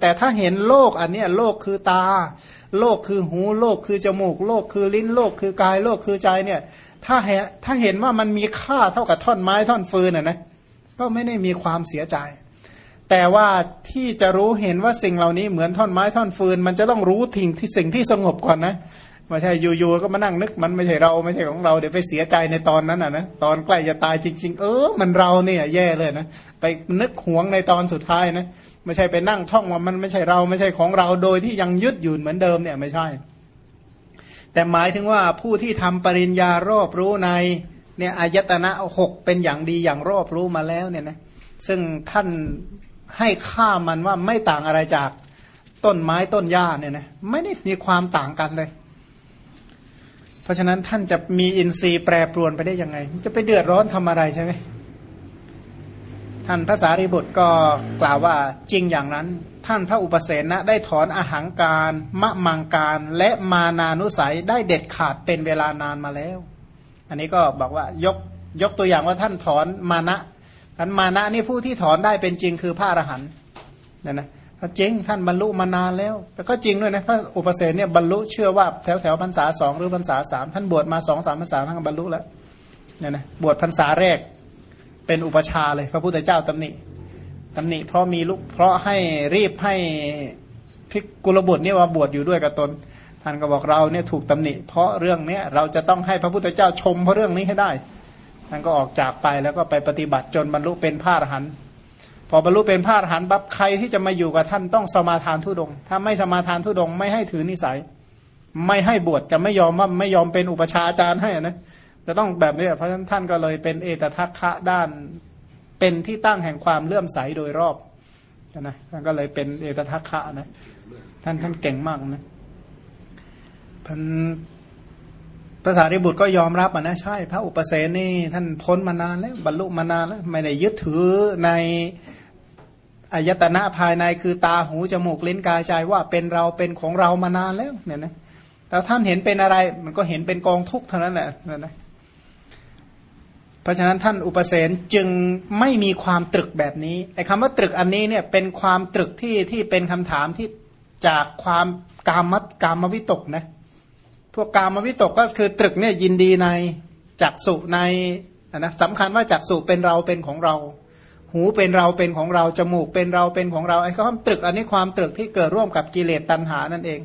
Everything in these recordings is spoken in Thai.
แต่ถ้าเห็นโลกอันนี้โลกคือตา โลกคือหู โลกคือจมูก โลกคือลิ้น โลกคือกาย โลกคือใจเนี่ย ถ้าเห็นถ้าเห็นว่ามันมีค่าเท่ากับท่อนไม้ท่อนฟืนอะนะก็ไม่ได้มีความเสียใจ แต่ว่าที่จะรู้เห็นว่าสิ่งเหล่านี้เหมือนท่อนไม้ท่อนฟืน มันจะต้องรู้ทิ้งที่สิ่งที่สงบก่อนนะไม่ใช่อยู่ๆก็มานั่งนึกมันไม่ใช่เราไม่ใช่ของเราเดี๋ยวไปเสียใจในตอนนั้นอะนะตอนใกล้จะตายจริง ๆ เออมันเราเนี่ยแย่เลยนะไปนึกหวงในตอนสุดท้ายนะ ไม่ใช่ไปนั่งท่องว่ามันไม่ใช่เราไม่ใช่ของเราโดยที่ยังยึดอยู่เหมือนเดิมเนี่ยไม่ใช่ แต่หมายถึงว่าผู้ที่ทำปริญญารอบรู้ในเนี่ยอายตนะหกเป็นอย่างดีอย่างรอบรู้มาแล้วเนี่ยนะซึ่งท่านให้ค่ามันว่าไม่ต่างอะไรจากต้นไม้ต้นหญ้าเนี่ยนะไม่ได้มีความต่างกันเลย เพราะฉะนั้นท่านจะมีอินทรีย์แปรปรวนไปได้ยังไง จะไปเดือดร้อนทำอะไรใช่ไหม ท่านพระสารีบุตรก็กล่าวว่าจริงอย่างนั้น ท่านพระอุปเสนนะได้ถอนอาหางการมะมังการและมานานุสัยได้เด็ดขาดเป็นเวลานานมาแล้ว อันนี้ก็บอกว่ายกยกตัวอย่างว่าท่านถอนมานะท่านมานะนี่ผู้ที่ถอนได้เป็นจริงคือพระอรหันต์นะนะจริงท่านบรรลุมานานแล้ว แต่ก็จริงด้วยนะพระอุปเสนเนี่ยบรรลุเชื่อว่าแถวแถวพรรษาสองหรือพรรษาสามท่านบวชมาสองสามพรรษาท่านบรรลุแล้วเนี่ยนะบวชพรรษาแรก เป็นอุปชาเลย พระพุทธเจ้าตำหนิตำหนิเพราะมีลูกเพราะให้รีบให้พิกุลบุตรเนี่ยว่าบวชอยู่ด้วยกับตน ท่านก็บอกเราเนี่ยถูกตำหนิ เพราะเรื่องเนี้ยเราจะต้องให้พระพุทธเจ้าชมเพราะเรื่องนี้ให้ได้ท่านก็ออกจากไปแล้วก็ไปปฏิบัติจนบรรลุเป็นพระอรหันต์พอบรรลุเป็นพระอรหันต์ปั๊บใครที่จะมาอยู่กับท่านต้องสมาทานทุดง ถ้าไม่สมาทานทุดง ไม่ให้ถือนิสัย ไม่ให้บวชจะไม่ยอมว่าไม่ยอมเป็นอุปชาอาจารย์ให้นะ จะต้องแบบนี้เพราะฉะนั้นท่านก็เลยเป็นเอตทัคคะด้าน เป็นที่ตั้งแห่งความเลื่อมใสโดยรอบนะท่านก็เลยเป็นเอตทัคคะนะ ท่านท่านเก่งมากนะพันภาษาริบุตรก็ยอมรับนะใช่ พระอุปเสนนี่ท่านพ้นมานานแล้วบรรลุมานานแล้วไม่ได้ยึดถือในอายตนะภายในคือตาหูจมูกลิ้นกายใจว่าเป็นเราเป็นของเรามานานแล้วเนี่ยนะแต่ท่านเห็นเป็นอะไร มันก็เห็นเป็นกองทุกข์เท่านั้นแหละนะ เพราะฉะนั้นท่านอุปเสนจึงไม่มีความตรึกแบบนี้ไอ้คำว่าตรึกอันนี้เนี่ยเป็นความตรึกที่ที่เป็นคำถามที่จากความกามตกามวิตกนะพวกกามวิตกก็คือตรึกเนี่ยยินดีในจักสุในนะสำคัญว่าจักสุเป็นเราเป็นของเรา หูเป็นเราเป็นของเราจมูกเป็นเราเป็นของเราไอ้ความตรึกอันนี้ความตรึกที่เกิดร่วมกับกิเลสตัณหานั่นเอง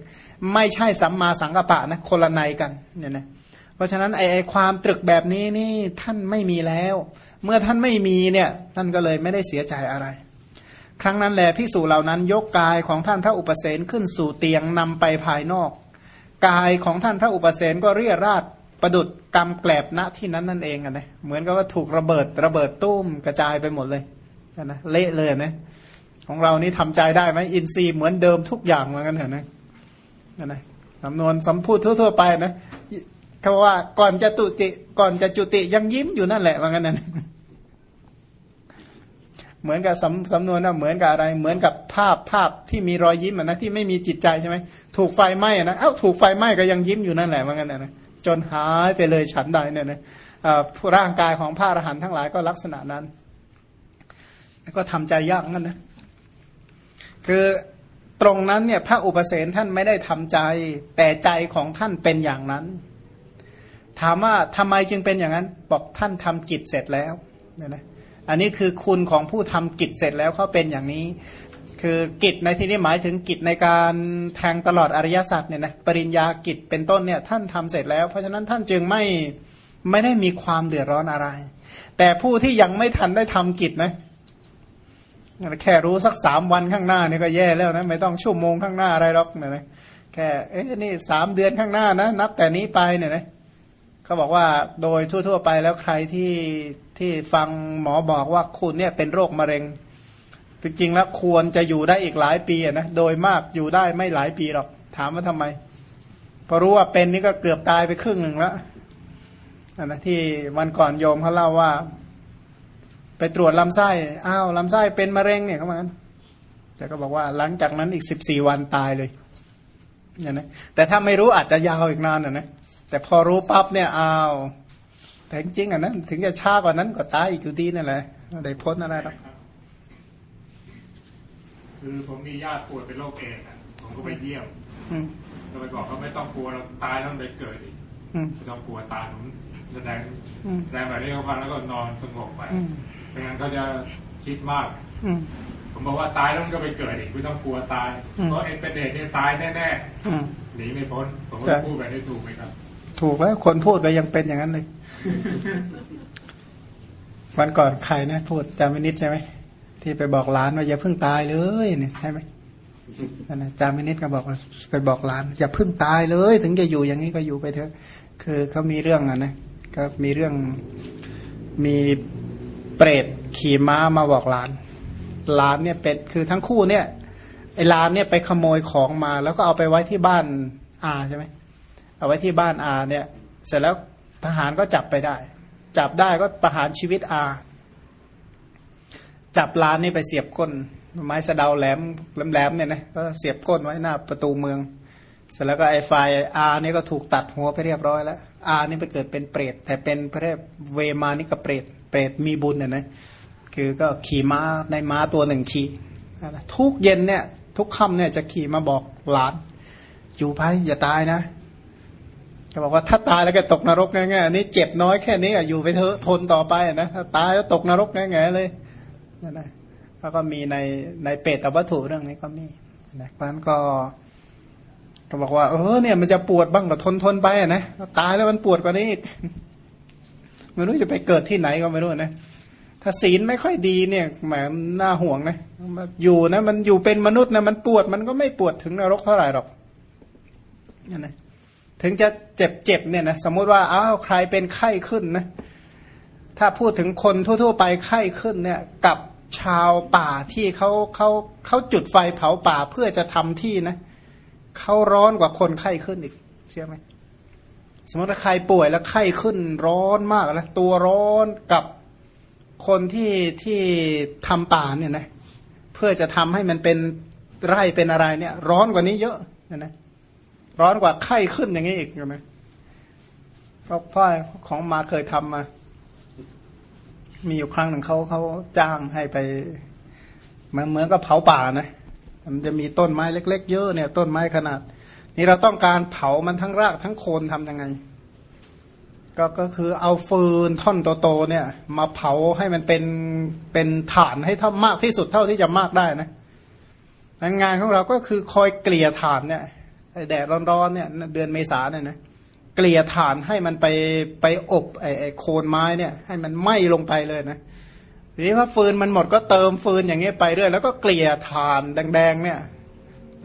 ไม่ใช่สัมมาสังกัปปะนะคนละในกันเนี่ยนะ เพราะฉะนั้นไอ้ความตรึกแบบนี้นี่ท่านไม่มีแล้ว เมื่อท่านไม่มีเนี่ยท่านก็เลยไม่ได้เสียใจอะไร ครั้งนั้นแหละพิสูจเหล่านั้นยกกายของท่านพระอุปเสนขึ้นสู่เตียงนำไปภายนอก กายของท่านพระอุปเสนก็เรียราดประดุดกำแกลบณที่นั้นนั่นเองนะเหมือนกับว่าถูกระเบิดระเบิดตุ้มกระจายไปหมดเลยนะเละเลยนะของเรานี่ทำใจได้ไหมอินทรีย์เหมือนเดิมทุกอย่างเหมือนกันเถอะนะนะสำนวนสำพูดทั่ว ๆ ไปนะ เขาว่าก่อนจะตุติ ก่อนจะจุติยังยิ้มอยู่นั่นแหละว่างั้นนั่นเหมือนกับสำสำนวนนะเหมือนกับอะไร เหมือนกับภาพภาพที่มีรอยยิ้มนะที่ไม่มีจิตใจใช่ไหมถูกไฟไหม้นะเอ้าถูกไฟไหม้ก็ยังยิ้มอยู่นั่นแหละว่างั้นนะจนหายไปเลยฉันใดเนี่ยนะร่างกายของพระอรหันต์ทั้งหลายก็ลักษณะนั้น ก็ทำใจยากนั่นนะคือตรงนั้นเนี่ยพระอุปเสนท่านไม่ได้ทำใจ แต่ใจของท่านเป็นอย่างนั้น ถามว่าทำไมจึงเป็นอย่างนั้น บอกท่านทำกิจเสร็จแล้วเนี่ยนะอันนี้คือคุณของผู้ทำกิจเสร็จแล้วเขาเป็นอย่างนี้ คือกิจในที่นี้หมายถึงกิจในการแทงตลอดอริยสัจเนี่ยนะปริญญากิจเป็นต้นเนี่ยท่านทำเสร็จแล้ว เพราะฉะนั้นท่านจึงไม่ไม่ได้มีความเดือดร้อนอะไร แต่ผู้ที่ยังไม่ทันได้ทำกิจนะแค่รู้สักสามวันข้างหน้านี่ก็แย่แล้วนะไม่ต้องชั่วโมงข้างหน้าอะไรหรอกเนี่ยนะแค่เอ๊ะนี่สามเดือนข้างหน้านะ นับแต่นี้ไปเนี่ยนะ เขาบอกว่าโดยทั่ว ๆ ไปแล้วใครที่ที่ฟังหมอบอกว่าคุณเนี่ยเป็นโรคมะเร็ง จริง ๆ แล้วควรจะอยู่ได้อีกหลายปีนะโดยมากอยู่ได้ไม่หลายปีหรอก ถามว่าทำไมพอรู้ว่าเป็นนี่ก็เกือบตายไปครึ่งหนึ่งแล้วนะที่วันก่อนโยมเขาเล่าว่า ไปตรวจลำไส้อ้าวลำไส้เป็นมะเร็งเนี่ยเขาบอกนั้นแต่ก็บอกว่าหลังจากนั้นอีกสิบสี่วันตายเลยเนี่ยนะแต่ถ้าไม่รู้อาจจะยาวอีกนานอะนะ แต่พอรู้ปั๊บเนี่ยอ้าวแต่จริงอะนะถึงจะช้ากว่านั้นก็ตายอีกอยู่ดีนั่นแหละได้พ้นอะไรหรอกคือผมมีญาติป่วยเป็นโรคเอดส์อะผมก็ไปเยี่ยมอืมก็ไปบอกเขาไม่ต้องกลัวเราตายแล้วมันไปเกิดอีกอืมไม่ต้องกลัวตายผมแสดงอืมแสดงแบบนี้เขาฟังแล้วก็นอนสงบไปอืมไม่งั้นเขาจะคิดมากอืมผมบอกว่าตายแล้วมันก็ไปเกิดอีกไม่ต้องกลัวตายอืมเพราะไอ้เป็นเอดส์เนี่ยตายแน่อืมๆหนีไม่พ้นผมก็ใช่พูดแบบนี้ถูกไหมครับ ถูกแล้วคนพูดไปยังเป็นอย่างนั้นเลยวันก่อนใครนะพูดจำไม่นิดใช่ไหมที่ไปบอกหลานว่าอย่าเพิ่งตายเลยเนี่ยใช่ไหมนั่นนะจำไม่นิดก็บอกว่าไปบอกหลาน อย่าเพิ่งตายเลย ถึงจะอยู่อย่างนี้ก็อยู่ไปเถอะ คือเขามีเรื่องอะนะก็มีเรื่องมีเปรตขี่ม้ามาบอกหลาน หลานเนี่ยเป็นคือทั้งคู่เนี่ยไอ้หลานเนี่ยไปขโมยของมา แล้วก็เอาไปไว้ที่บ้านอาใช่ไหม เอาไว้ที่บ้านอาเนี่ย เสร็จแล้วทหารก็จับไปได้ จับได้ก็ประหารชีวิตอา จับลานนี่ไปเสียบก้น ไม้สะเดาแหลมแหลมเนี่ยนะก็เสียบก้นไว้หน้าประตูเมือง เสร็จแล้วก็ไอ้ไฟอาเนี่ยก็ถูกตัดหัวไปเรียบร้อยแล้วอานี่ไปเกิดเป็นเปรตแต่เป็นพระเวมานิกเปรตเปรตมีบุญเนี่ยนะคือก็ขี่ม้าในม้าตัวหนึ่งขี่ทุกเย็นเนี่ย ทุกค่ำเนี่ยจะขี่มาบอกหลานอยู่ไปอย่าตายนะ จะบอกว่าถ้าตายแล้วก็ตกนรกง่ๆอันนี้เจ็บน้อยแค่นี้อยู่ไปเถอะทนต่อไปนะถ้าตายแล้วตกนรกง่ๆเลยนั่นนะแล้วก็มีในในเปรตวัตถุเรื่องนี้ก็มีนะเพราะนั้นก็ก็บอกว่าเออเนี่ยมันจะปวดบ้างก็ทนทนไปอะนะตายแล้วมันปวดกว่านี้อีกไม่รู้จะไปเกิดที่ไหนก็ไม่รู้นะถ้าศีลไม่ค่อยดีเนี่ยแหมน่าห่วงนะอยู่นะ มันอยู่เป็นมนุษย์นะมันปวดมันก็ไม่ปวดถึงนรกเท่าไหร่หรอกนั่นนะ ถึงจะเจ็บเจ็บเนี่ยนะสมมติว่าอ้าวใครเป็นไข้ขึ้นนะถ้าพูดถึงคนทั่ว ๆ ไปไข้ขึ้นเนี่ยกับชาวป่าที่เขาเขาเขาจุดไฟเผาป่าเพื่อจะทำที่นะเขาร้อนกว่าคนไข้ขึ้นอีกเชื่อไหมสมมติถ้าใครป่วยแล้วไข้ขึ้นร้อนมากแล้วตัวร้อนกับคนที่ที่ทำป่าเนี่ยนะเพื่อจะทำให้มันเป็นไร่เป็นอะไรเนี่ย ร้อนกว่านี้เยอะนะนะ ร้อนกว่าไข้ขึ้นอย่างนี้อีกใช่ไหมเพราะพ่อของมาเคยทำมา มีอยู่ครั้งหนึ่งเขาเขาจ้างให้ไปเหมือนเหมือนกับเผาป่านะ มันจะมีต้นไม้เล็ก ๆ เยอะเนี่ย ต้นไม้ขนาด นี่เราต้องการเผามันทั้งรากทั้งโคนทำยังไง ก็ก็คือเอาฟืนท่อนโตๆเนี่ย มาเผาให้มันเป็นเป็นฐานให้เท่ามากที่สุดเท่าที่จะมากได้นะงานของเราก็คือคอยเกลี่ยฐานเนี่ย แดดร้อนๆเนี่ยเดือนเมษาเนี่ยนะเกลี่ยฐานให้มันไปไปอบไอ้ไอโคนไม้เนี่ย ให้มันไหม้ลงไปเลยนะทีนี้ว่าฟืนมันหมดก็เติมฟืนอย่างเงี้ยไปเรื่อยแล้วก็เกลี่ยฐานแดงๆเนี่ย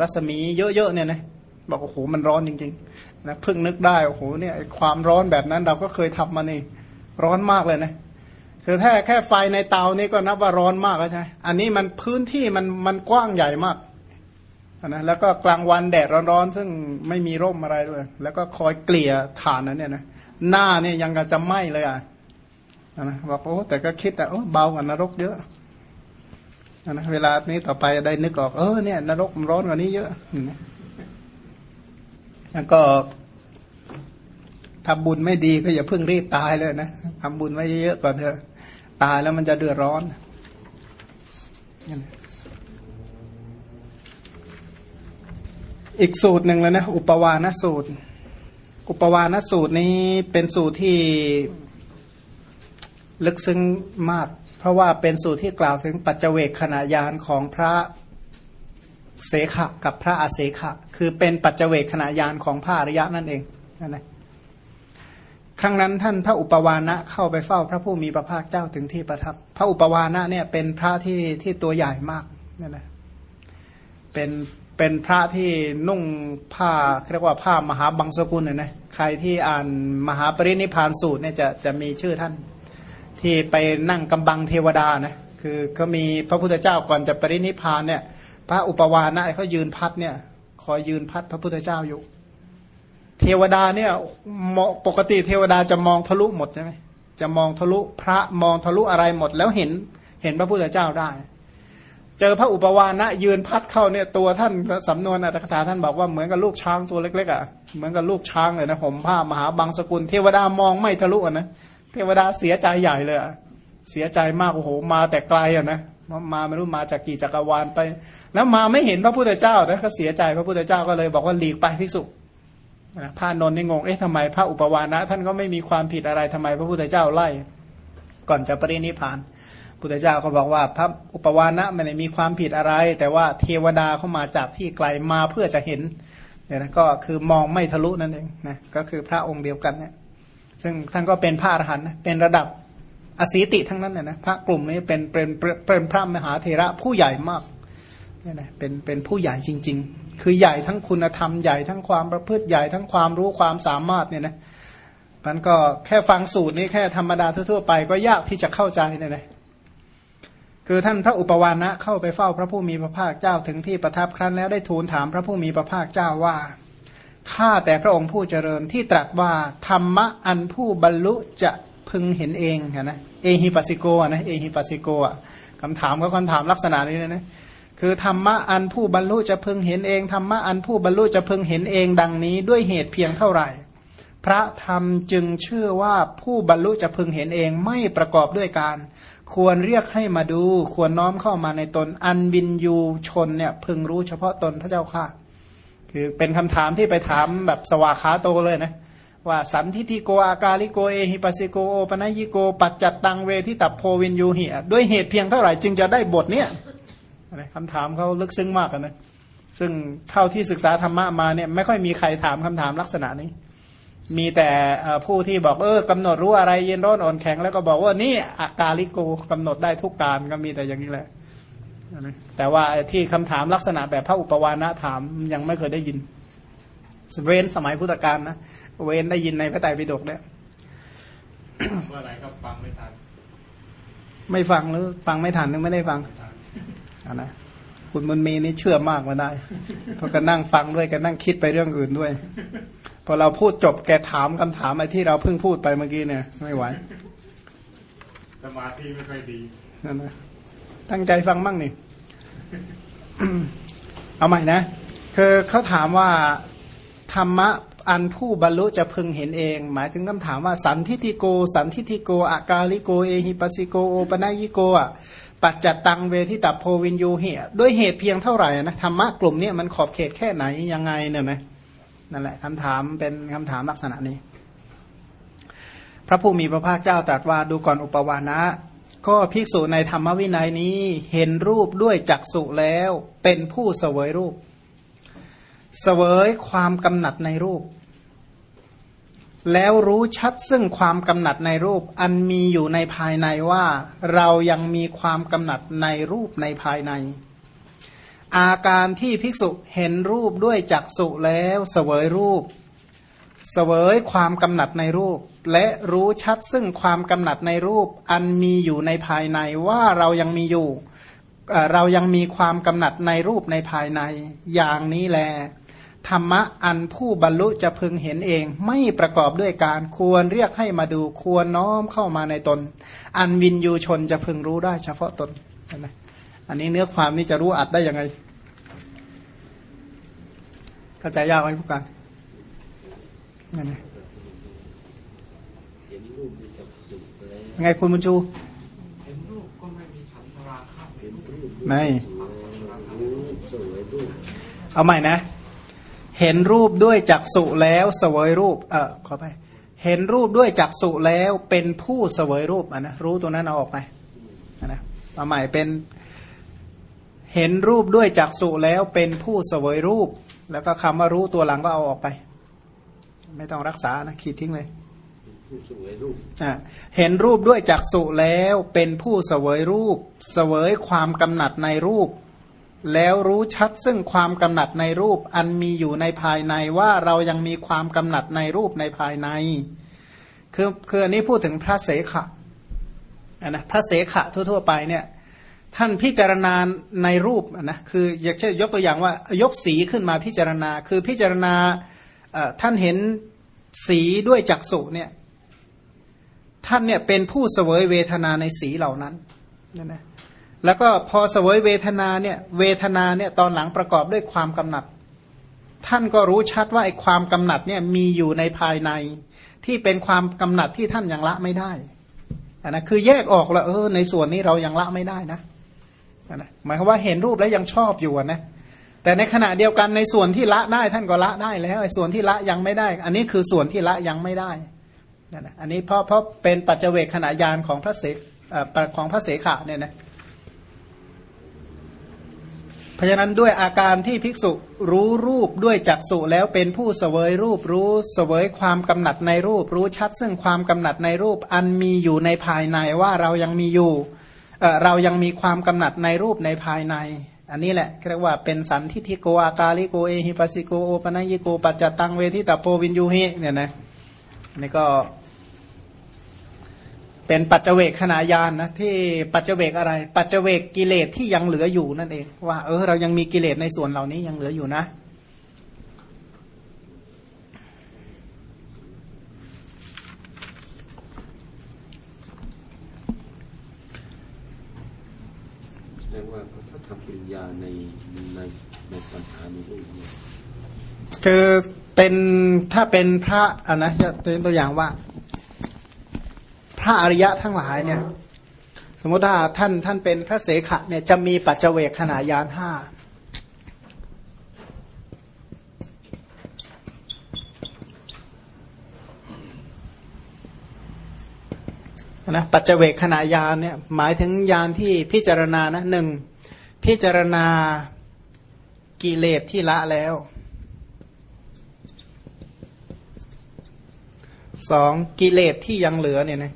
รัศมีเยอะๆเนี่ยนะบอกโอ้โหมันร้อนจริงๆนะเพิ่งนึกได้โอ้โหเนี่ยความร้อนแบบนั้นเราก็เคยทำมานี่ร้อนมากเลยนะคือถ้าแค่ไฟในเตานี่ก็นับว่าร้อนมากแล้วใช่ไหมอันนี้มันพื้นที่มันมันกว้างใหญ่มาก นะแล้วก็กลางวันแดดร้อนๆ ซึ่งไม่มีร่มอะไรด้วยแล้วก็คอยเกลี่ยฐานนั้นเนี่ยนะหน้าเนี่ยยังจะไหม้เลยอะนะบอกโอ้แต่ก็คิดแต่โอ้เบากว่านรกเยอะนะเวลานี้ต่อไปได้นึกออกเออเนี่ยนรกมันร้อนกว่านี้เยอะนะแล้วก็ทำบุญไม่ดีก็อย่าเพิ่งรีบตายเลยนะทำบุญไว้เยอะๆก่อนเถอะ ตายแล้วมันจะเดือดร้อน อีกสูตรหนึ่งเลยนะ อุปวานสูตร อุปวานสูตรนี้เป็นสูตรที่ลึกซึ้งมาก เพราะว่าเป็นสูตรที่กล่าวถึงปัจเจเวกขณะยานของพระเสขะกับพระอาเสขะ คือเป็นปัจเจเวกขณะยานของพระอริยะนั่นเองนั่นแหละครั้งนั้นท่านพระอุปวานะเข้าไปเฝ้าพระผู้มีพระภาคเจ้าถึงที่ประทับ พระอุปวานะเนี่ยเป็นพระที่ที่ตัวใหญ่มากนั่นแหละเป็น เป็นพระที่นุ่งผ้าเรียกว่าผ้ามหาบังสกุลเนี่ยนะใครที่อ่านมหาปรินิพานสูตรเนี่ยจะจะมีชื่อท่าน ที่ไปนั่งกำบังเทวดานะคือเขามีพระพุทธเจ้าก่อนจะปรินิพานเนี่ยพระอุปวานะเขายืนพัดเนี่ยคอยยืนพัดพระพุทธเจ้าอยู่ เทวดาเนี่ยปกติเทวดาจะมองทะลุหมดใช่ไหมจะมองทะลุพระมองทะลุอะไรหมดแล้วเห็นเห็นพระพุทธเจ้าได้ เจอพระอุปวานะยืนพัดเข้าเนี่ยตัวท่านสำนวนอัตถกถาท่านบอกว่าเหมือนกับลูกช้างตัวเล็กๆอะเหมือนกับลูกช้างเลยนะห่มผ้ามหาบางสกุล เทวดามองไม่ทะลุอะนะเทวดาเสียใจใหญ่เลยอะเสียใจมากโอ้โหมาแต่ไกลอะนะมาไม่รู้มาจากกี่จักรวาลไป แล้วมาไม่เห็นพระพุทธเจ้านะก็เสียใจพระพุทธเจ้าก็เลยบอกว่าหลีกไปภิกษุนะพระนนท์นี่งงเอ๊ะทำไมพระอุปวานะ ท่านก็ไม่มีความผิดอะไรทำไมพระพุทธเจ้าไล่ ก่อนจะปรินิพาน พุทธเจ้าก็บอกว่าพระอุปวานะไม่ได้มีความผิดอะไร แต่ว่าเทวดาเข้ามาจากที่ไกลมาเพื่อจะเห็นเนี่ยนะก็คือมองไม่ทะลุนั่นเองนะก็คือพระองค์เดียวกันเนี่ยซึ่งท่านก็เป็นพระอรหันต์เป็นระดับอสีติทั้งนั้นเนี่ยนะพระกลุ่มนี้เป็นเป็นเป็นพระมหาเถระผู้ใหญ่มากเนี่ยนะเป็นเป็นผู้ใหญ่จริง ๆ คือใหญ่ทั้งคุณธรรมใหญ่ทั้งความประพฤติใหญ่ทั้งความรู้ความสามารถเนี่ยนะมันก็แค่ฟังสูตรนี้แค่ธรรมดาทั่วๆไปก็ยากที่จะเข้าใจเนี่ยนะ คือท่านพระอุปวานะเข้าไปเฝ้าพระผู้มีพระภาคเจ้าถึงที่ประทับครั้นแล้วได้ทูลถามพระผู้มีพระภาคเจ้าว่าข้าแต่พระองค์ผู้เจริญที่ตรัสว่าธรรมะอันผู้บรรลุจะพึงเห็นเองนะเอฮิปัสสิโกนะเอฮิปัสสิโกอะคำถามก็คำถามลักษณะนี้นะนะคือธรรมะอันผู้บรรลุจะพึงเห็นเองธรรมะอันผู้บรรลุจะพึงเห็นเองดังนี้ด้วยเหตุเพียงเท่าไหร่ พระธรรมจึงเชื่อว่าผู้บรรลุจะพึงเห็นเองไม่ประกอบด้วยการ ควรเรียกให้มาดู ควรน้อมเข้ามาในตน อันบินยูชนเนี่ยพึงรู้เฉพาะตนพระเจ้าค่ะ คือเป็นคำถามที่ไปถามแบบสวาขาโตเลยนะ ว่าสันทิติโกอากาลิโกเอหิปัสิโกโอปนัยิโก ปัจจัตตังเวที่ตับโพวินยูเหียด้วยเหตุเพียงเท่าไหร่จึงจะได้บทเนี้ยคำถามเขาลึกซึ้งมากนะซึ่งเท่าที่ศึกษาธรรมะมาเนี่ยไม่ค่อยมีใครถามคำถามลักษณะนี้ มีแต่ผู้ที่บอกเออกำหนดรู้อะไรเย็นร้อนอ่อนแข็งแล้วก็บอกว่านี่อากาลิโกกำหนดได้ทุกการก็มีแต่อย่างนี้แหละแต่ว่าที่คำถามลักษณะแบบพระอุปวานะถามยังไม่เคยได้ยิน เว้นสมัยพุทธกาลนะเว้นได้ยินในพระไตรปิฎกเนี่ยว่าอะไรก็ฟังไม่ทัน ไม่ฟังหรือฟังไม่ทันนึกไม่ได้ฟังอันนะคุณมุนมีนี่เชื่อมากมาได้เพราะก็นั่งฟังด้วยก็นั่งคิดไปเรื่องอื่นด้วย พอเราพูดจบแกถามคำถามอะไรที่เราเพิ่งพูดไปเมื่อกี้เนี่ย ไม่ไหวสมาธิไม่ค่อยดีนั่นนะตั้งใจฟังมั่งนี่เอาใหม่นะคือเขาถามว่าธรรมะอันผู้บรรลุจะพึงเห็นเอง หมายถึงคำถามว่าสันทิติโก สันทิติโกอากาลิโกเอหิปัสสิโกโอปนายิโกอะปัจจัตตังเวทิตับโพวินยูเหียด้วยเหตุเพียงเท่าไหร่นะธรรมะกลุ่มนี้มันขอบเขตแค่ไหนยังไงเนี่ยนะ นั่นแหละคำถามเป็นคำถามลักษณะนี้ พระผู้มีพระภาคเจ้าตรัสว่าดูก่อนอุปวานะ ก็ภิกษุในธรรมวินัยนี้เห็นรูปด้วยจักษุแล้วเป็นผู้เสวยรูป เสวยความกำหนัดในรูป แล้วรู้ชัดซึ่งความกำหนัดในรูป อันมีอยู่ในภายในว่า เรายังมีความกำหนัดในรูปในภายใน อาการที่ภิกษุเห็นรูปด้วยจักษุแล้วเสวยรูป เสวยความกำหนัดในรูป และรู้ชัดซึ่งความกำหนัดในรูป อันมีอยู่ในภายในว่าเรายังมีอยู่ เรายังมีความกำหนัดในรูปในภายใน อย่างนี้แล ธรรมะอันผู้บรรลุจะพึงเห็นเอง ไม่ประกอบด้วยการควรเรียกให้มาดูควรน้อมเข้ามาในตน อันวินยูชนจะพึงรู้ได้เฉพาะตนนะ อันนี้เนื้อความนี้จะรู้อัดได้ยังไง เข้าใจยากไหมพวกกันนั่นไงไงคุณบุญชูไม่เอาใหม่นะ เห็นรูปด้วยจักษุแล้วเสวยรูป เออขอไป เห็นรูปด้วยจักษุแล้วเป็นผู้เสวยรูปอะนะรู้ตัวนั้นเอาออกไปนะมาใหม่เป็น เห็นรูปด้วยจักษุแล้วเป็นผู้เสวยรูป แล้วก็คำว่ารู้ตัวหลังก็เอาออกไป ไม่ต้องรักษานะขีดทิ้งเลยเห็นรูปด้วยจักษุแล้วเป็นผู้เสวยรูป เสวยความกำหนัดในรูป แล้วรู้ชัดซึ่งความกำหนัดในรูป อันมีอยู่ในภายในว่าเรายังมีความกำหนัดในรูปในภายใน คือคืออันนี้พูดถึงพระเสขะนะพระเสขะทั่ว ๆ ไปเนี่ย ท่านพิจารณาในรูปนะคืออยากจะยกตัวอย่างว่ายกสีขึ้นมาพิจารณา คือพิจารณาท่านเห็นสีด้วยจักษุเนี่ยท่านเนี่ยเป็นผู้เสวยเวทนาในสีเหล่านั้นนะนะแล้วก็พอเสวยเวทนาเนี่ยเวทนาเนี่ยตอนหลังประกอบด้วยความกำหนัด ท่านก็รู้ชัดว่าไอ้ความกำหนัดเนี่ยมีอยู่ในภายใน ที่เป็นความกำหนัดที่ท่านยังละไม่ได้นนะคือแยกออกแล้วเออในส่วนนี้เรายังละไม่ได้นะ นะหมายความว่าเห็นรูปแล้วยังชอบอยู่นะแต่ในขณะเดียวกันในส่วนที่ละได้ท่านก็ละได้แล้วไอ้ส่วนที่ละยังไม่ได้ อันนี้คือส่วนที่ละยังไม่ได้นะนะอันนี้เพราะเพราะเป็นปัจเจกขณะยานของพระเสกของพระเสขะเนี่ยนะเพราะฉะนั้นด้วยอาการที่ภิกษุรู้รูปด้วยจักษุแล้วเป็นผู้เสวยรูปรู้เสวยความกำหนัดในรูป รู้ชัดซึ่งความกำหนัดในรูปอันมีอยู่ในภายในว่าเรายังมีอยู่ เรายังมีความกำหนัดในรูปในภายใน อันนี้แหละเรียกว่าเป็นสันทิทิโกอากาลิโกเอหิปัสสิโกโอปนัยโกปัจจตังเวทิตาโปวินยูหิเนี่ยนะนี่ก็เป็นปัจเจกขณะยานนะที่ปัจเจกอะไร ปัจเจกกิเลสที่ยังเหลืออยู่นั่นเอง ว่าเออเรายังมีกิเลสในส่วนเหล่านี้ยังเหลืออยู่นะแสดงว่าเขาทำปริญญาในในในปัญหาในรูปนี้ คือเป็นถ้าเป็นพระอะนะจะเป็นตัวอย่างว่า พระอริยะทั้งหลายเนี่ย สมมติว่าท่านท่านเป็นพระเสขะเนี่ยจะมีปัจเจเวกขณะยานห้านะปัจเจเวกขณะยานเนี่ยหมายถึงยานที่พิจารณานะหนึ่งพิจารณา กิเลสที่ละแล้วสองกิเลสที่ยังเหลือเนี่ยนะ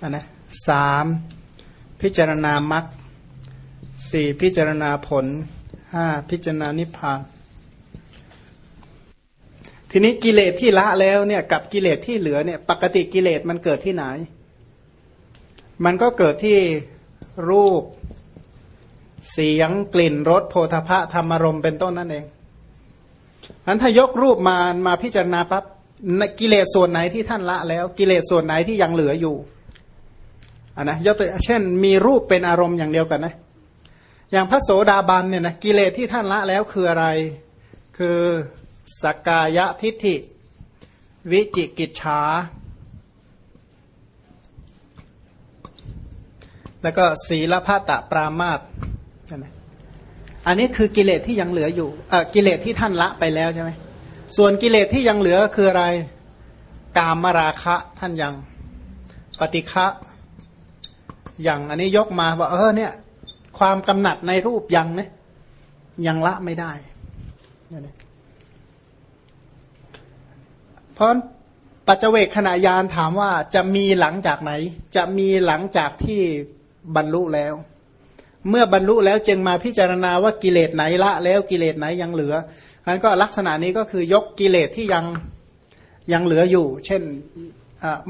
อันนะสามพิจารณามรรคสี่พิจารณาผลห้าพิจารณานิพพานทีนี้กิเลสที่ละแล้วเนี่ยกับกิเลสที่เหลือเนี่ย ปกติกิเลสมันเกิดที่ไหน มันก็เกิดที่ รูป เสียงกลิ่นรสโพธพะธรรมรมเป็นต้นนั่นเองอันถ้ายกรูปมามาพิจารณาปั๊บกิเลสส่วนไหนที่ท่านละแล้ว กิเลสส่วนไหนที่ยังเหลืออยู่อันนะยกตัวเช่น มีรูปเป็นอารมณ์อย่างเดียวกันนะ อย่างพระโสดาบันเนี่ยนะกิเลสที่ท่านละแล้วคืออะไร คือสกกายทิฏฐิ วิจิกิจฉา แล้วก็ศีลพัตะปรามาตนะอันนี้คือกิเลสที่ยังเหลืออยู่เออกิเลสที่ท่านละไปแล้วใช่ไหมส่วนกิเลสที่ยังเหลือคืออะไร กามราคะท่านยัง ปฏิฆะอย่างอันนี้ยกมาว่าเออเนี่ย ความกำหนัดในรูปยังเนี่ยยังละไม่ได้นี่เพราะปัจเจกขณะยานถามว่าจะมีหลังจากไหน จะมีหลังจากที่ บรรลุแล้ว เมื่อบรรลุแล้วจึงมาพิจารณาว่ากิเลสไหนละ แล้วกิเลสไหนยังเหลืออันก็ลักษณะนี้ก็คือยกกิเลสที่ยังยังเหลืออยู่ เช่น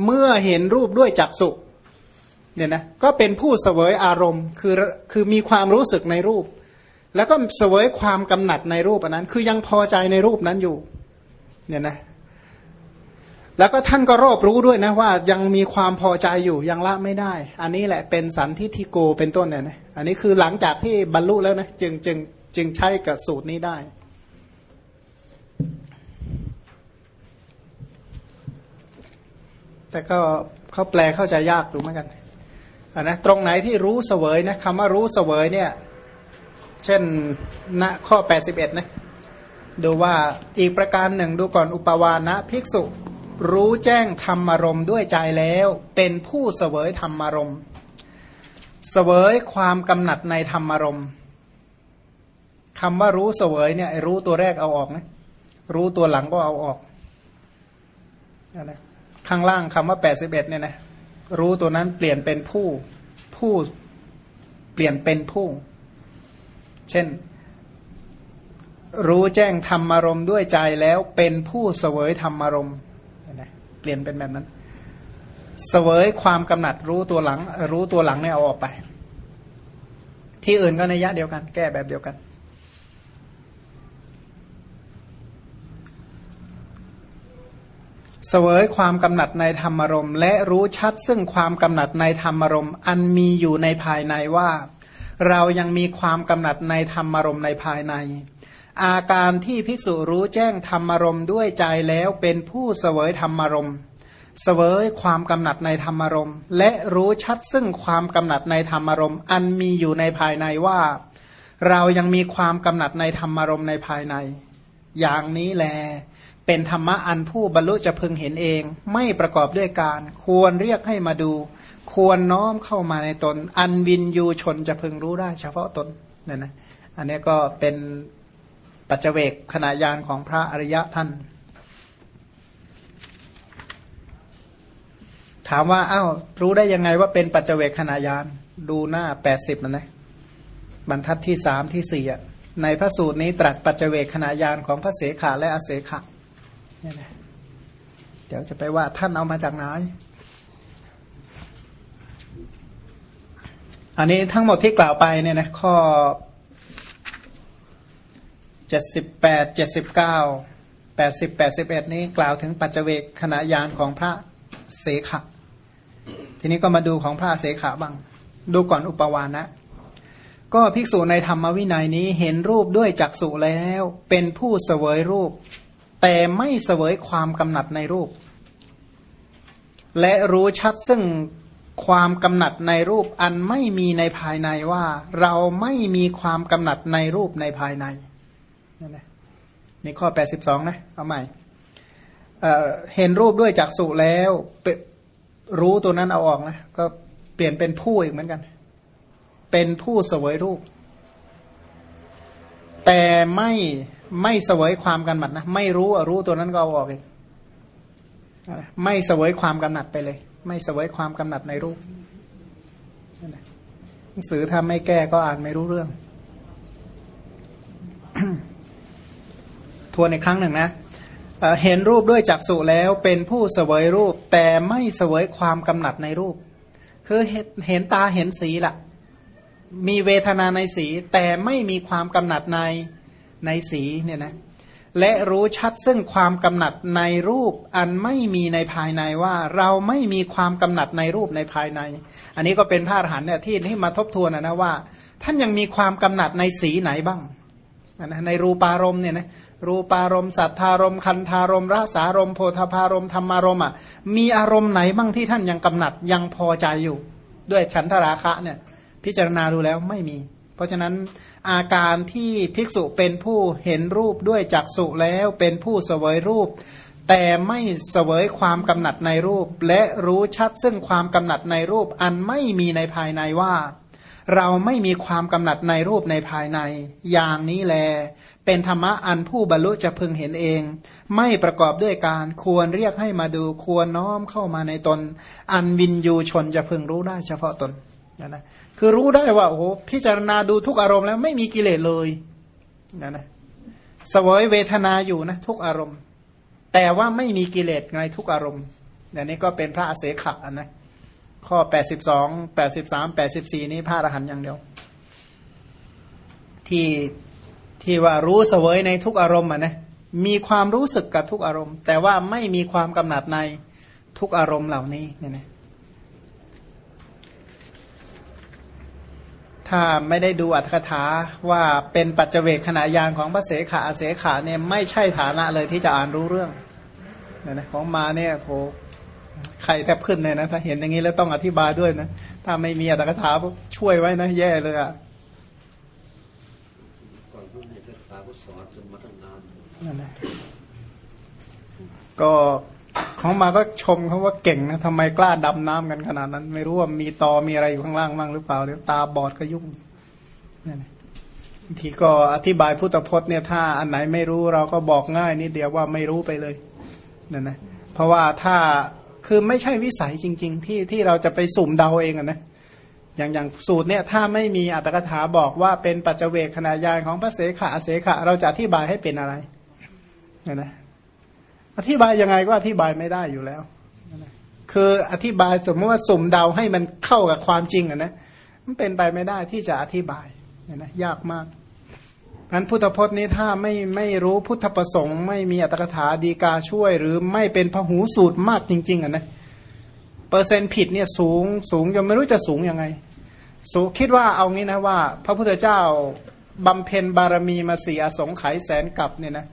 เมื่อเห็นรูปด้วยจักสุเนี่ยนะก็เป็นผู้เสวยอารมณ์คือคือมีความรู้สึกในรูป แล้วก็เสวยความกำหนัดในรูปนั้น คือยังพอใจในรูปนั้นอยู่เนี่ยนะ แล้วก็ท่านก็รอบรู้ด้วยนะว่ายังมีความพอใจอยู่ยังละไม่ได้ อันนี้แหละเป็นสันทิทิโกเป็นต้นเนี่ยนะอันนี้คือหลังจากที่บรรลุแล้วนะจึงจึงจึงใช้กับสูตรนี้ได้ แต่ก็เขาแปลเข้าใจยากดูเหมือนกันนะตรงไหนที่รู้เสวยนะคำว่ารู้เสวยเนี่ย เช่นณข้อ 81นะดูว่าอีกประการหนึ่งดูก่อนอุปวานะ ภิกษุ รู้แจ้งธรรมารมด้วยใจแล้ว เป็นผู้เสวยธรรมารมเสวยความกำหนัดในธรรมารมคำว่ารู้เสวยเนี่ยรู้ตัวแรกเอาออกนะรู้ตัวหลังก็เอาออกนะข้างล่างคำว่า81เนี่ยนะรู้ตัวนั้นเปลี่ยนเป็นผู้ ผู้เปลี่ยนเป็นผู้ เช่น รู้แจ้งธรรมารมด้วยใจแล้วเป็นผู้เสวยธรรมารม เปลี่ยนเป็นแบบนั้น เสวยความกำหนัดรู้ตัวหลัง รู้ตัวหลังเนี่ยเอาออกไป ที่อื่นก็ในยะเดียวกัน แก้แบบเดียวกัน เสวยความกำหนัดในธรรมรม และรู้ชัดซึ่งความกำหนัดในธรรมรม อันมีอยู่ในภายในว่า เรายังมีความกำหนัดในธรรมรมในภายใน อาการที่ภิกษุรู้แจ้งธรรมรมด้วยใจแล้วเป็นผู้เสวยธรรมรมเสวยความกำหนัดในธรรมารมและรู้ชัดซึ่งความกำหนัดในธรรมารมอันมีอยู่ในภายในว่า เรายังมีความกำหนัดในธรรมารมในภายใน อย่างนี้แล เป็นธรรมะอันผู้บรรลุจะพึงเห็นเอง ไม่ประกอบด้วยการ ควรเรียกให้มาดู ควรน้อมเข้ามาในตน อันวินยูชนจะพึงรู้ได้เฉพาะตนนี่ยนะอันนี้ก็เป็น ปัจเจกขณะยานของพระอริยะท่าน ถามว่าอ้าวรู้ได้ยังไงว่าเป็นปัจเจกขณะยานดูหน้าแปดสิบนะนะบรรทัดที่สามที่สี่อะในพระสูตรนี้ตรัสปัจเจกขณะยานของพระเสขาและอาเสขะเนี่ยนะเดี๋ยวจะไปว่าท่านเอามาจากไหนอันนี้ทั้งหมดที่กล่าวไปเนี่ยนะข้อ เจ็ดสิบแปดเจ็ดสิบเก้าแปดสิบแปดสิบเอ็ดนี้กล่าวถึงปัจเจกขณะยานของพระเสขะ ทีนี้ก็มาดูของพระเสขะบ้าง ดูก่อนอุปวานะ ก็ภิกษุในธรรมวินัยนี้เห็นรูปด้วยจักษุแล้ว เป็นผู้เสวยรูป แต่ไม่เสวยความกำหนัดในรูป และรู้ชัดซึ่งความกำหนัดในรูปอันไม่มีในภายในว่า เราไม่มีความกำหนัดในรูปในภายใน นั่นแหละนี่ข้อ82นะ เอาใหม่เเห็นรูปด้วยจักษุแล้วรู้ตัวนั้นเอาออกนะ ก็เปลี่ยนเป็นผู้อีกเหมือนกัน เป็นผู้เสวยรูป แต่ไม่ไม่เสวยความกำหนัดนะ ไม่รู้รู้ตัวนั้นก็เอาออกเองไม่เสวยความกำหนัดไปเลย ไม่เสวยความกำหนัดในรูปหนังสือถ้าไม่แก้ก็อ่านไม่รู้เรื่อง ทวนอีกครั้งหนึ่งนะเห็นรูปด้วยจักษุแล้วเป็นผู้เสวยรูปแต่ไม่เสวยความกำหนัดในรูป คือเห็นตาเห็นสีละ่ะ มีเวทนาในสีแต่ไม่มีความกำหนัดในในสีเนี่ยนะและรู้ชัดซึ่งความกำหนัดในรูปอันไม่มีในภายในว่า เราไม่มีความกำหนัดในรูปในภายใน อันนี้ก็เป็นพระอรหันต์เนี่ยที่ที่มาทบทวนนะนะว่า ท่านยังมีความกำหนัดในสีไหนบ้างนะในรูปารมณ์เนี่ยนะ รูปารมณ์สัทธารมณ์คันธารมณ์รสารมณ์โพธพารมณ์ธรรมารมณ์อะมีอารมณ์ไหนบ้างที่ท่านยังกำหนัดยังพอใจอยู่ ด้วยฉันทราคะเนี่ยพิจารณาดูแล้วไม่มี เพราะฉะนั้นอาการที่ภิกษุเป็นผู้เห็นรูปด้วยจักษุแล้วเป็นผู้เสวยรูป แต่ไม่เสวยความกำหนัดในรูป และรู้ชัดซึ่งความกำหนัดในรูปอันไม่มีในภายในว่า เราไม่มีความกำหนัดในรูปในภายใน อย่างนี้แล เป็นธรรมะอันผู้บรรลุจะพึงเห็นเอง ไม่ประกอบด้วยการควรเรียกให้มาดูควรน้อมเข้ามาในตน อันวินยูชนจะพึงรู้ได้เฉพาะตนนะนะคือรู้ได้ว่าโอ้โหพิจารณาดูทุกอารมณ์แล้วไม่มีกิเลสเลยนะนะสวยเวทนาอยู่นะทุกอารมณ์ แต่ว่าไม่มีกิเลสในทุกอารมณ์อย่างนี้ก็เป็นพระอเสขะนะ ข้อแปดสิบสองแปดสิบสามแปดสิบสี่นี้พระอรหันต์อย่างเดียว ที่ที่ว่ารู้เสวยในทุกอารมณ์อะนะมีความรู้สึกกับทุกอารมณ์ แต่ว่าไม่มีความกำหนัดในทุกอารมณ์เหล่านี้เนี่ยนะถ้าไม่ได้ดูอัตถกถาว่าเป็นปัจเจกขณะยานของพระเสขาอาเสขาเนี่ยไม่ใช่ฐานะเลยที่จะอ่านรู้เรื่องเนี่ยนะของมาเนี่ยโห ใครแทบขึ้นเลยนะ ถ้าเห็นอย่างนี้แล้วต้องอธิบายด้วยนะ ถ้าไม่มีอัตถกถาช่วยไว้นะ แย่เลยอะก่อนพระเนตรสาวสอนจนมาตั้งนานนั่นแหละก็ของมาก็ชมเขาว่าเก่งนะทำไมกล้าดำน้ำกันขนาดนั้น ไม่รู้ว่ามีตอมีอะไรอยู่ข้างล่างบ้างหรือเปล่าเดี๋ยวตาบอดก็ยุ่งนี่บางทีก็อธิบายพุทธพจน์เนี่ยถ้าอันไหนไม่รู้เราก็บอกง่ายนิดเดียวว่าไม่รู้ไปเลยนั่นนะเพราะว่าถ้า คือไม่ใช่วิสัยจริง ๆ ที่ที่เราจะไปสุ่มเดาเองอะนะอย่างอย่างสูตรเนี่ยถ้าไม่มีอัตถกถาบอกว่าเป็นปัจเจกขณะยานของพระเสขะเสขะ เราจะอธิบายให้เป็นอะไรเนี่ยนะอธิบายยังไงก็อธิบายไม่ได้อยู่แล้ว คืออธิบายสมมติว่าสุ่มเดาให้มันเข้ากับความจริงอะนะมันเป็นไปไม่ได้ที่จะอธิบายเนี่ยนะยากมาก นั้นพุทธพจน์นี้ถ้าไม่ไม่รู้พุทธประสงค์ ไม่มีอัตถกถาดีกาช่วย หรือไม่เป็นพหูสูตรมากจริง ๆอะนะเปอร์เซ็นต์ผิดเนี่ยสูงสูงจนไม่รู้จะสูงยังไง สูคิดว่าเอางี้นะว่า พระพุทธเจ้าบำเพ็ญบารมีมาสี่อสงไขยแสนกับเนี่ยนะ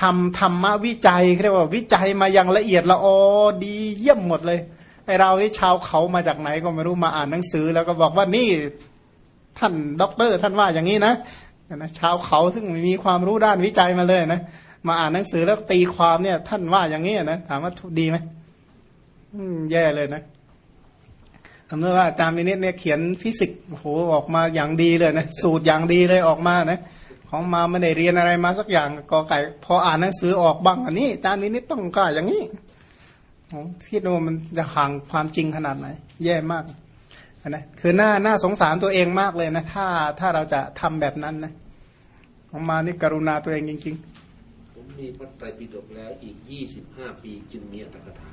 ทำธรรมวิจัยเรียกว่าวิจัยมาอย่างละเอียดละออดีเยี่ยมหมดเลยไอเราที่ชาวเขามาจากไหนก็ไม่รู้มาอ่านหนังสือ แล้วก็บอกว่านี่ท่านด็อกเตอร์ท่านว่าอย่างนี้นะ นะชาวเขาซึ่งมีความรู้ด้านวิจัยมาเลยนะมาอ่านหนังสือแล้วตีความเนี่ย ท่านว่าอย่างนี้นะถามว่าดีไหมแย่เลยนะทำให้ว่าอาจารย์วินิตเนี่ยเขียนฟิสิกส์โอ้โหออกมาอย่างดีเลยนะสูตรอย่างดีเลยออกมานะของมาไม่ได้เรียนอะไรมาสักอย่างกอไก่ พออ่านหนังสือออกบ้างอันนี้อาจารย์วินิตต้องกล้าอย่างนี้คิดดูมันจะห่างความจริงขนาดไหน แย่มาก นะคือหน้าหน้าสงสารตัวเองมากเลยนะถ้าถ้าเราจะทำแบบนั้นนะของมานี่กรุณาตัวเองจริงผมมีพระไตรปิฎกแล้วอีกยี่สิบห้าปีจึงมีอัตถกถา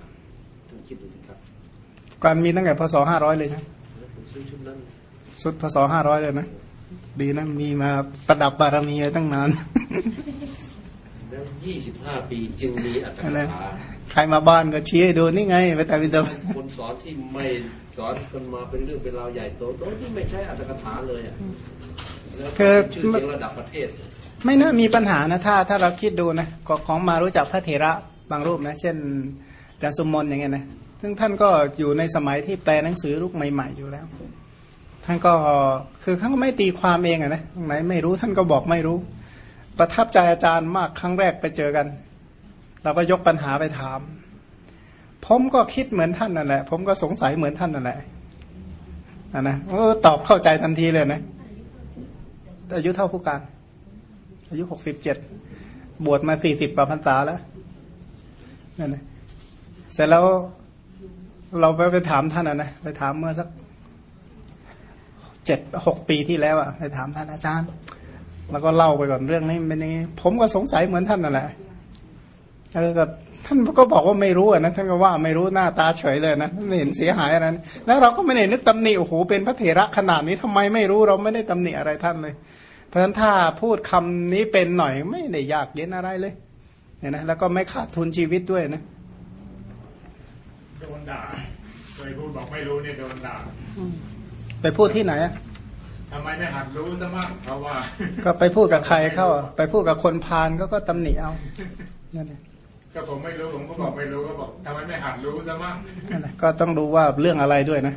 ท่านคิดดูสิครับๆการมีตั้งแต่พศห้าร้อยเลยใช่ไหมแล้วผมซื้อชุดนั้นสุดพศห้าร้อยเลยนะดีนะมีมาประดับบารมีไว้ตั้งนานแล้วยี่สิบห้าปีจึงมีอัตถกอะไรถาใครมาบ้านก็ชี้ให้ดูนี่ไงไปแต่วิดาคนสอนที่ไม่ สอนกันมาเป็นเรื่องเป็นราวใหญ่โตโดยที่ไม่ใช่อัตถกถาเลยอะแล้วก็เป็นชื่อเสียงระดับประเทศ ไม่น่ามีปัญหานะถ้าถ้าเราคิดดูนะขของมารู้จักพระเถระบางรูปนะ เช่นอาจารย์สมมนอย่างเงี้ยนะซึ่งท่านก็อยู่ในสมัยที่แปลหนังสือรูปใหม่ ๆ อยู่แล้ว ท่านก็คือท่านก็ไม่ตีความเองอะนะตรงไหนไม่รู้ท่านก็บอกไม่รู้ ประทับใจอาจารย์มากครั้งแรกไปเจอกันเราก็ยกปัญหาไปถาม ผมก็คิดเหมือนท่านนั่นแหละ ผมก็สงสัยเหมือนท่านนั่นแหละนะนะเออตอบเข้าใจทันทีเลยนะอายุเท่าผู้การ อายุหกสิบเจ็ดบวชมาสี่สิบกว่าพรรษาแล้วนั่นนะเสร็จแล้วเราไปไปถามท่านนะนะไปถามเมื่อสักเจ็ดหกปีที่แล้วอะไปถามท่านอาจารย์ แล้วก็เล่าไปก่อนเรื่องนี้เป็นนี้ ผมก็สงสัยเหมือนท่านนั่นแหละเออก็ ท่านก็บอกว่าไม่รู้อะนะท่านก็ว่าไม่รู้หน้าตาเฉยเลยนะไม่เห็นเสียหายอะไรนะแล้วเราก็ไม่ได้นึกตำหนิโอ้โหเป็นพระเถระขนาดนี้ทำไมไม่รู้เราไม่ได้ตำหนิอะไรท่านเลย เพราะฉะนั้นถ้าพูดคำนี้เป็นหน่อยไม่ได้ยากเย็นอะไรเลยเนี่ยนะแล้วก็ไม่ขาดทุนชีวิตด้วยนะโดนด่าเคยพูดบอกไม่รู้เนี่ยโดนด่าไปพูดที่ไหนอะทำไมไม่หัดรู้ซะมั่งเพราะว่า ก็ไปพูดกับใครเข้าอะไปพูดกับคนพาลก็ก็ตำหนิเอานั่นเอง ก็ผมไม่รู้ผมก็บอกไม่รู้ก็บอกทำไมไม่หัดรู้ซะมั่งก็ต้องดูว่าเรื่องอะไรด้วยนะ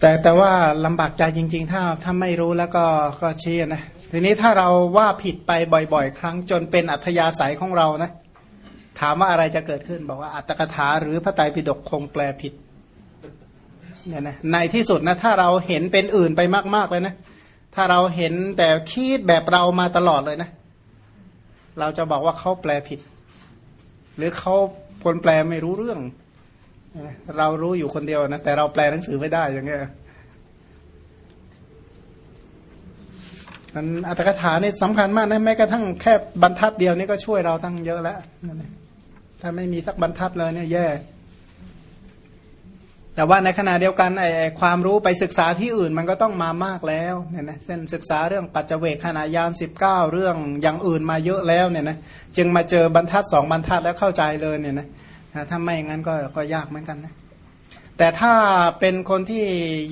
แต่แต่ว่าลำบากใจจริง ๆ ถ้าถ้าไม่รู้แล้วก็ก็เชียนะทีนี้ถ้าเราว่าผิดไปบ่อย ๆ ครั้งจนเป็นอัธยาศัยของเรานะ ถามว่าอะไรจะเกิดขึ้นบอกว่าอัตถกถาหรือพระไตรปิฎกคงแปลผิดเนี่ยนะในที่สุดนะถ้าเราเห็นเป็นอื่นไปมากๆเลยนะ ถ้าเราเห็นแต่คิดแบบเรามาตลอดเลยนะ เราจะบอกว่าเขาแปลผิด หรือเขาคนแปลไม่รู้เรื่อง เรารู้อยู่คนเดียวนะแต่เราแปลหนังสือไม่ได้อย่างเงี้ยนั้นอัตถกถานี่สำคัญมากนะแม้กระทั่งแค่บรรทัดเดียวนี่ก็ช่วยเราตั้งเยอะแล้วถ้าไม่มีสักบรรทัดเลยเนี่ยแย่ แต่ว่าในขณะเดียวกันไอ้ไอความรู้ไปศึกษาที่อื่นมันก็ต้องมามากแล้วเนี่ยนะเส้นศึกษาเรื่องปัจเจเวกขณะยานสิบเก้าเรื่องอย่างอื่นมาเยอะแล้วเนี่ยนะจึงมาเจอบรรทัดสองบรรทัดแล้วเข้าใจเลยเนี่ยนะถ้าไม่งั้นก็ก็ยากเหมือนกันนะแต่ถ้าเป็นคนที่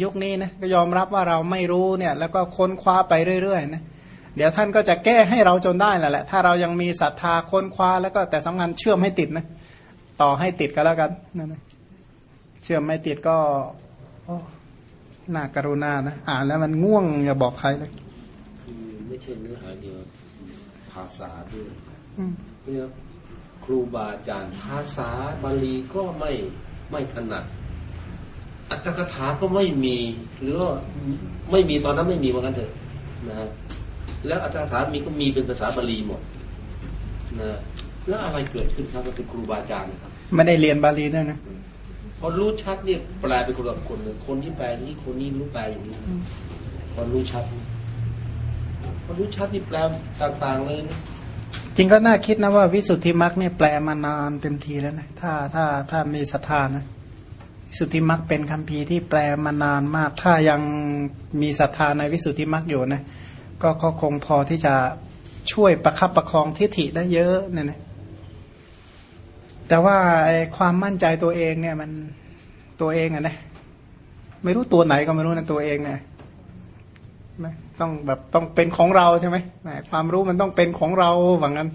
ยุคนี้นะก็ยอมรับว่าเราไม่รู้เนี่ยแล้วก็ค้นคว้าไปเรื่อยๆนะเดี๋ยวท่านก็จะแก้ให้เราจนได้แหละแหละถ้าเรายังมีศรัทธาค้นคว้าแล้วก็แต่สำคัญเชื่อมให้ติดนะต่อให้ติดก็แล้วกันนั่นนะ เชื่อมไม่ติดก็โอ้น่ากรุณานะ อ่านแล้วมันง่วงอย่าบอกใครเลยคือไม่ใช่เนื้อหาเดียวภาษาด้วยอืมเนี่ยครูบาอาจารย์ภาษาบาลีก็ไม่ไม่ถนัด อัตถกถาก็ไม่มี หรือว่าไม่มีตอนนั้นไม่มีเหมือนกันเถอะนะฮะแล้วอัตถกถามีก็มีเป็นภาษาบาลีหมดนะแล้วอะไรเกิดขึ้นครับก็เป็นครูบาอาจารย์นะครับ ไม่ได้เรียนบาลีด้วยนะ พอรู้ชัดเนี่ยแปลเป็นคนละคนเลยคนที่แปลอย่างนี้คนนี้รู้แปลอย่างนี้พอรู้ชัดพอรู้ชัดนี่แปลต่างๆเลยนะจริงก็น่าคิดนะว่าวิสุทธิมรรคเนี่ยแปลมานานเต็มทีแล้วนะถ้าถ้าถ้ามีศรัทธานะวิสุทธิมรรคเป็นคำพีร์ที่แปลมานานมาก ถ้ายังมีศรัทธาในวิสุทธิมรรคอยู่นะก็ก็คงพอที่จะช่วยประคับประคองทิฏฐิได้เยอะเนี่ยนะ แต่ว่าไอ้ความมั่นใจตัวเองเนี่ยมันตัวเองอะนะไม่รู้ตัวไหนก็ไม่รู้นะตัวเองเนี่ยนะต้องแบบต้องเป็นของเราใช่ไหมแหมความรู้มันต้องเป็นของเราว่างั้น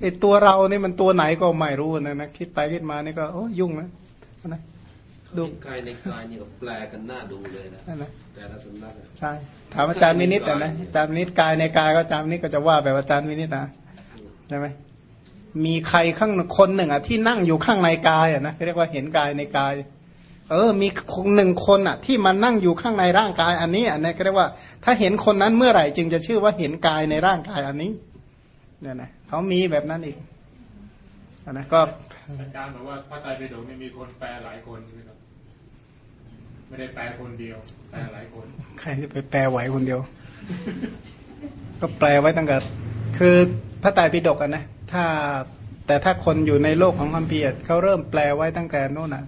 ไอ้ตัวเรานี่มันตัวไหนก็ไม่รู้นะนะคิดไปคิดมานี่ก็โอ้ยุ่งนะนะดูเห็นกายในกายนี่ก็แปลกันน่าดูเลยนะนั่นนะแต่ละสำนักอะใช่ถามอาจารย์วินิตอะนะอาจารย์วินิตกายในกายก็อาจารย์วินิตก็จะว่าแบบอาจารย์วินิตนะใช่ไหม มีใครข้างคนหนึ่งอะที่นั่งอยู่ข้างในกายอะนะเรียกว่าเห็นกายในกาย เออ มีคนหนึ่งคนอะ ที่มานั่งอยู่ข้างในร่างกายอันนี้อันนี้ก็เรียกว่า ถ้าเห็นคนนั้นเมื่อไหร่จึงจะชื่อว่าเห็นกายในร่างกายอันนี้เนี่ยนะเขามีแบบนั้นอีกอันนะก็อาจารย์บอกว่าพระไตรปิฎกนี่มีคนแปลหลายคนใช่ไหมครับไม่ได้แปลคนเดียวแปลหลายคน ใครจะไปแปลไหวคนเดียว ก็แปลไว้ตั้งแต่คือพระไตรปิฎกอะนะ ถ้าแต่ถ้าคนอยู่ในโลกของคัมภีร์เขาเริ่มแปลไว้ตั้งแต่โน่นน่ะ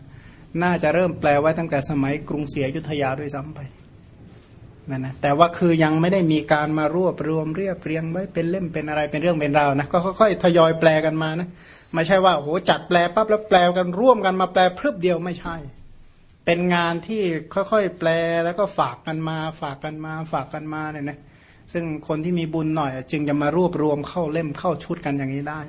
น่าจะเริ่มแปลไว้ตั้งแต่สมัยกรุงศรีอยุธยาด้วยซ้ำไปนั่นนะแต่ว่าคือยังไม่ได้มีการมารวบรวมเรียบเรียงไว้เป็นเล่มเป็นอะไรเป็นเรื่องเป็นราวนะก็ค่อยๆทยอยแปลกันมานะไม่ใช่ว่าโอ้โหจัดแปลปั๊บแล้วแปลกันร่วมกันมาแปลพรึบเดียวไม่ใช่ เป็นงานที่ค่อยๆแปลแล้วก็ฝากกันมา ฝากกันมา ฝากกันมาเนี่ยนะ ซึ่งคนที่มีบุญหน่อย จึงจะมารวบรวมเข้าเล่มเข้าชุดกันอย่างนี้ได้